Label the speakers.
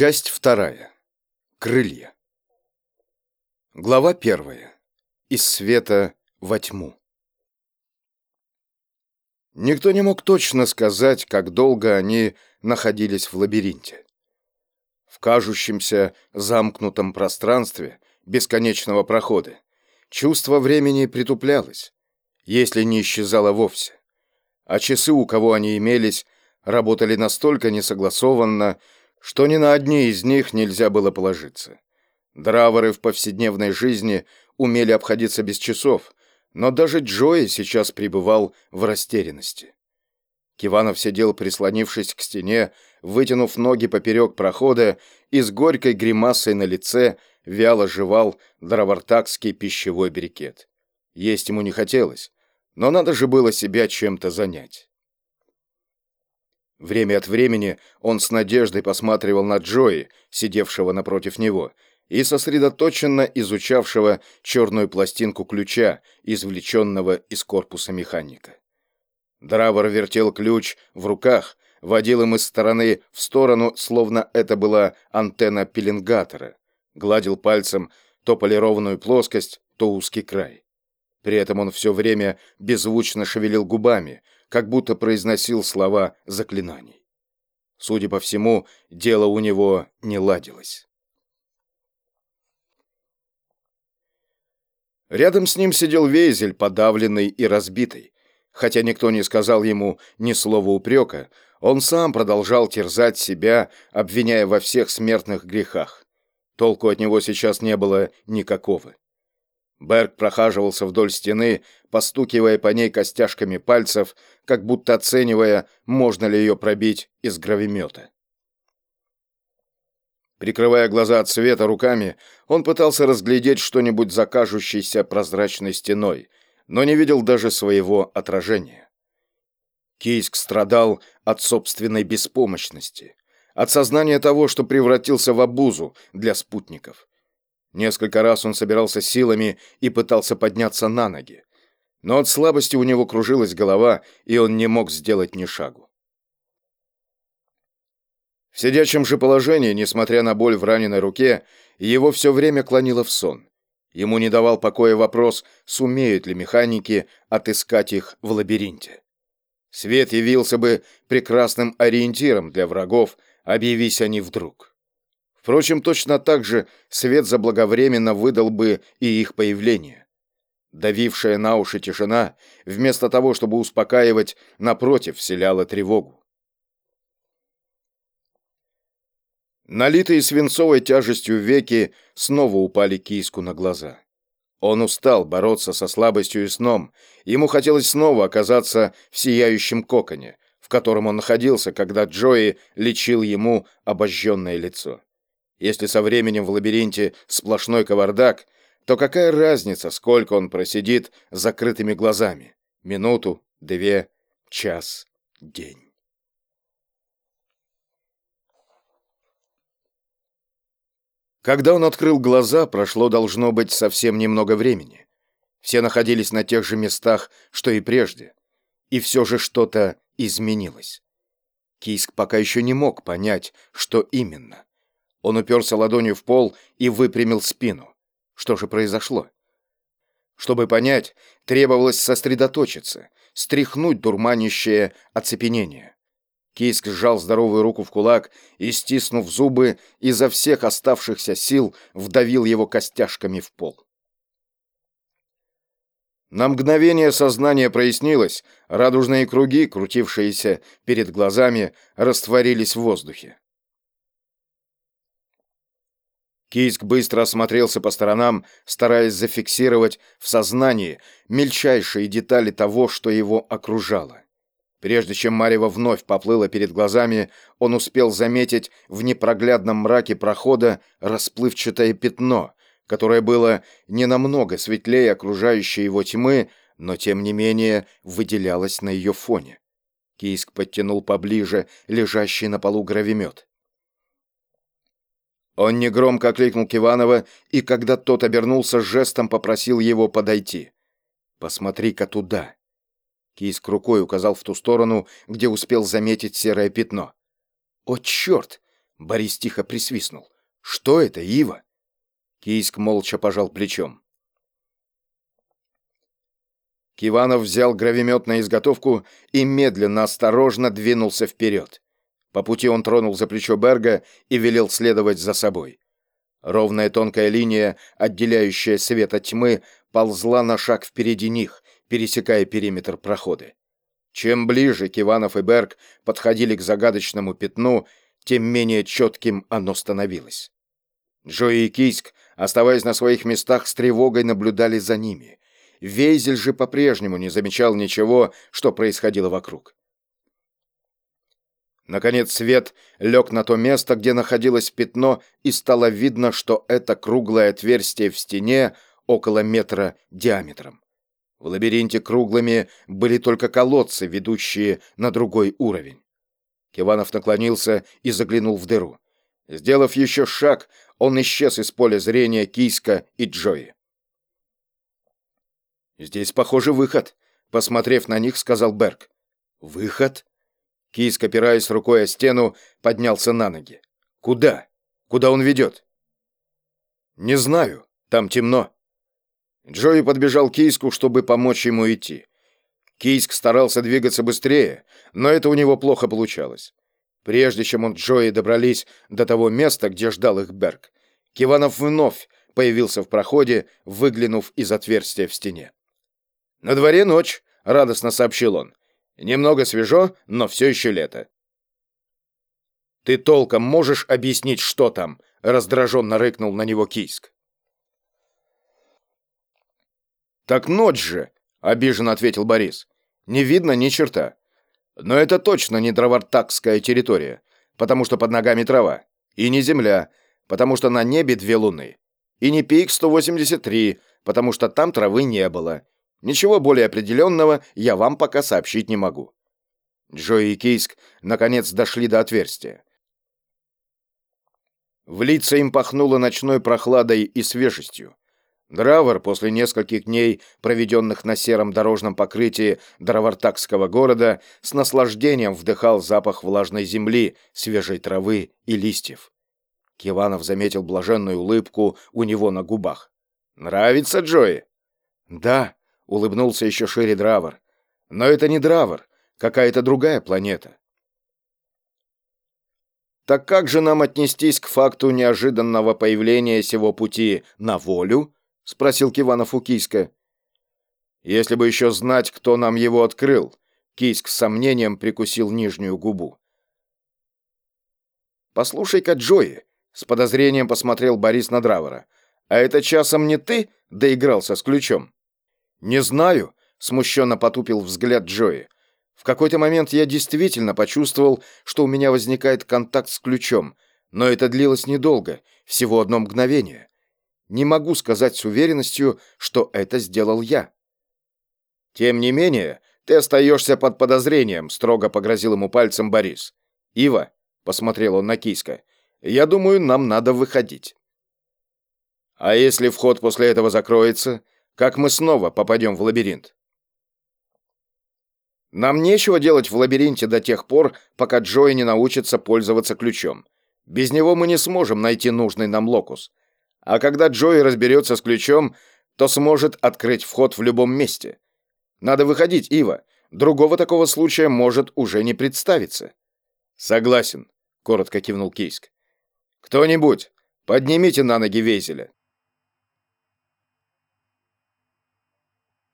Speaker 1: Часть вторая. Крылья. Глава первая. Из света во тьму. Никто не мог точно сказать, как долго они находились в лабиринте. В кажущемся замкнутом пространстве бесконечного прохода чувство времени притуплялось, если не исчезало вовсе. А часы, у кого они имелись, работали настолько несогласованно, что ни на одни из них нельзя было положиться. Драворы в повседневной жизни умели обходиться без часов, но даже Джои сейчас пребывал в растерянности. Киванов сидел, прислонившись к стене, вытянув ноги поперек прохода и с горькой гримасой на лице вяло жевал дровартакский пищевой брикет. Есть ему не хотелось, но надо же было себя чем-то занять. Время от времени он с надеждой посматривал на Джои, сидевшего напротив него, и сосредоточенно изучавшего черную пластинку ключа, извлеченного из корпуса механика. Дравер вертел ключ в руках, водил им из стороны в сторону, словно это была антенна пеленгатора, гладил пальцем то полированную плоскость, то узкий край. При этом он все время беззвучно шевелил губами, как будто произносил слова заклинаний. Судя по всему, дело у него не ладилось. Рядом с ним сидел Вейзель, подавленный и разбитый. Хотя никто не сказал ему ни слова упрека, он сам продолжал терзать себя, обвиняя во всех смертных грехах. Толку от него сейчас не было никакого. Берг прохаживался вдоль стены, постукивая по ней костяшками пальцев, как будто оценивая, можно ли ее пробить из гравимета. Прикрывая глаза от света руками, он пытался разглядеть что-нибудь за кажущейся прозрачной стеной, но не видел даже своего отражения. Кийск страдал от собственной беспомощности, от сознания того, что превратился в обузу для спутников. Несколько раз он собирался силами и пытался подняться на ноги. Но от слабости у него кружилась голова, и он не мог сделать ни шагу. В сидячем же положении, несмотря на боль в раненой руке, его все время клонило в сон. Ему не давал покоя вопрос, сумеют ли механики отыскать их в лабиринте. Свет явился бы прекрасным ориентиром для врагов, объявись они вдруг. Впрочем, точно так же свет заблаговременно выдал бы и их появление. Давившая на уши тишина, вместо того, чтобы успокаивать, напротив, вселяла тревогу. Налитые свинцовой тяжестью веки снова упали киску на глаза. Он устал бороться со слабостью и сном. Ему хотелось снова оказаться в сияющем коконе, в котором он находился, когда Джои лечил ему обожженное лицо. Если со временем в лабиринте сплошной кавардак, то какая разница, сколько он просидит с закрытыми глазами? Минуту, две, час, день. Когда он открыл глаза, прошло должно быть совсем немного времени. Все находились на тех же местах, что и прежде. И все же что-то изменилось. Кийск пока еще не мог понять, что именно. Он уперся ладонью в пол и выпрямил спину. Что же произошло? Чтобы понять, требовалось сосредоточиться, стряхнуть дурманящее оцепенение. Кийск сжал здоровую руку в кулак и, стиснув зубы, изо всех оставшихся сил вдавил его костяшками в пол. На мгновение сознание прояснилось, радужные круги, крутившиеся перед глазами, растворились в воздухе. Кийск быстро осмотрелся по сторонам, стараясь зафиксировать в сознании мельчайшие детали того, что его окружало. Прежде чем Марева вновь поплыла перед глазами, он успел заметить в непроглядном мраке прохода расплывчатое пятно, которое было не намного светлее окружающей его тьмы, но тем не менее выделялось на ее фоне. Кийск подтянул поближе лежащий на полу гравимет. Он негромко окликнул Киванова, и когда тот обернулся, жестом попросил его подойти. «Посмотри-ка туда». Кийск рукой указал в ту сторону, где успел заметить серое пятно. «О, черт!» Борис тихо присвистнул. «Что это, Ива?» Кийск молча пожал плечом. Киванов взял гравимет на изготовку и медленно, осторожно двинулся вперед. По пути он тронул за плечо Берга и велел следовать за собой. Ровная тонкая линия, отделяющая свет от тьмы, ползла на шаг впереди них, пересекая периметр прохода. Чем ближе Киванов и Берг подходили к загадочному пятну, тем менее четким оно становилось. Джои и Кийск, оставаясь на своих местах, с тревогой наблюдали за ними. Вейзель же по-прежнему не замечал ничего, что происходило вокруг. Наконец свет лег на то место, где находилось пятно, и стало видно, что это круглое отверстие в стене около метра диаметром. В лабиринте круглыми были только колодцы, ведущие на другой уровень. Киванов наклонился и заглянул в дыру. Сделав еще шаг, он исчез из поля зрения Кийска и Джои. «Здесь, похоже, выход», — посмотрев на них, сказал Берг. «Выход?» Кийск, опираясь рукой о стену, поднялся на ноги. «Куда? Куда он ведет?» «Не знаю. Там темно». Джои подбежал к Кийску, чтобы помочь ему идти. Кийск старался двигаться быстрее, но это у него плохо получалось. Прежде чем он Джои добрались до того места, где ждал их Берг, Киванов вновь появился в проходе, выглянув из отверстия в стене. «На дворе ночь», — радостно сообщил он. Немного свежо, но все еще лето. «Ты толком можешь объяснить, что там?» — раздраженно рыкнул на него Кийск. «Так ночь же!» — обиженно ответил Борис. «Не видно ни черта. Но это точно не дровартакская территория, потому что под ногами трава. И не земля, потому что на небе две луны. И не пик 183, потому что там травы не было. Ничего более определенного я вам пока сообщить не могу. Джои и Кейск наконец дошли до отверстия. В лица им пахнуло ночной прохладой и свежестью. Дравер после нескольких дней, проведенных на сером дорожном покрытии Дравартакского города, с наслаждением вдыхал запах влажной земли, свежей травы и листьев. Киванов заметил блаженную улыбку у него на губах. «Нравится, Джои?» «Да», улыбнулся еще шире Дравер. Но это не Дравер, какая-то другая планета. Так как же нам отнестись к факту неожиданного появления сего пути на волю? спросил Киванов у Кийска. Если бы еще знать, кто нам его открыл, Кийск с сомнением прикусил нижнюю губу. Послушай-ка, Джои, с подозрением посмотрел Борис на Дравера. А это часом не ты доигрался с ключом? «Не знаю», — смущенно потупил взгляд Джои. «В какой-то момент я действительно почувствовал, что у меня возникает контакт с ключом, но это длилось недолго, всего одно мгновение. Не могу сказать с уверенностью, что это сделал я». «Тем не менее, ты остаешься под подозрением», — строго погрозил ему пальцем Борис. «Ива», — посмотрел он на Киска, — «я думаю, нам надо выходить». «А если вход после этого закроется?» Как мы снова попадем в лабиринт? Нам нечего делать в лабиринте до тех пор, пока Джои не научится пользоваться ключом. Без него мы не сможем найти нужный нам локус. А когда Джои разберется с ключом, то сможет открыть вход в любом месте. Надо выходить, Ива. Другого такого случая может уже не представиться. Согласен, коротко кивнул Кейск. Кто-нибудь, поднимите на ноги Вейзеля.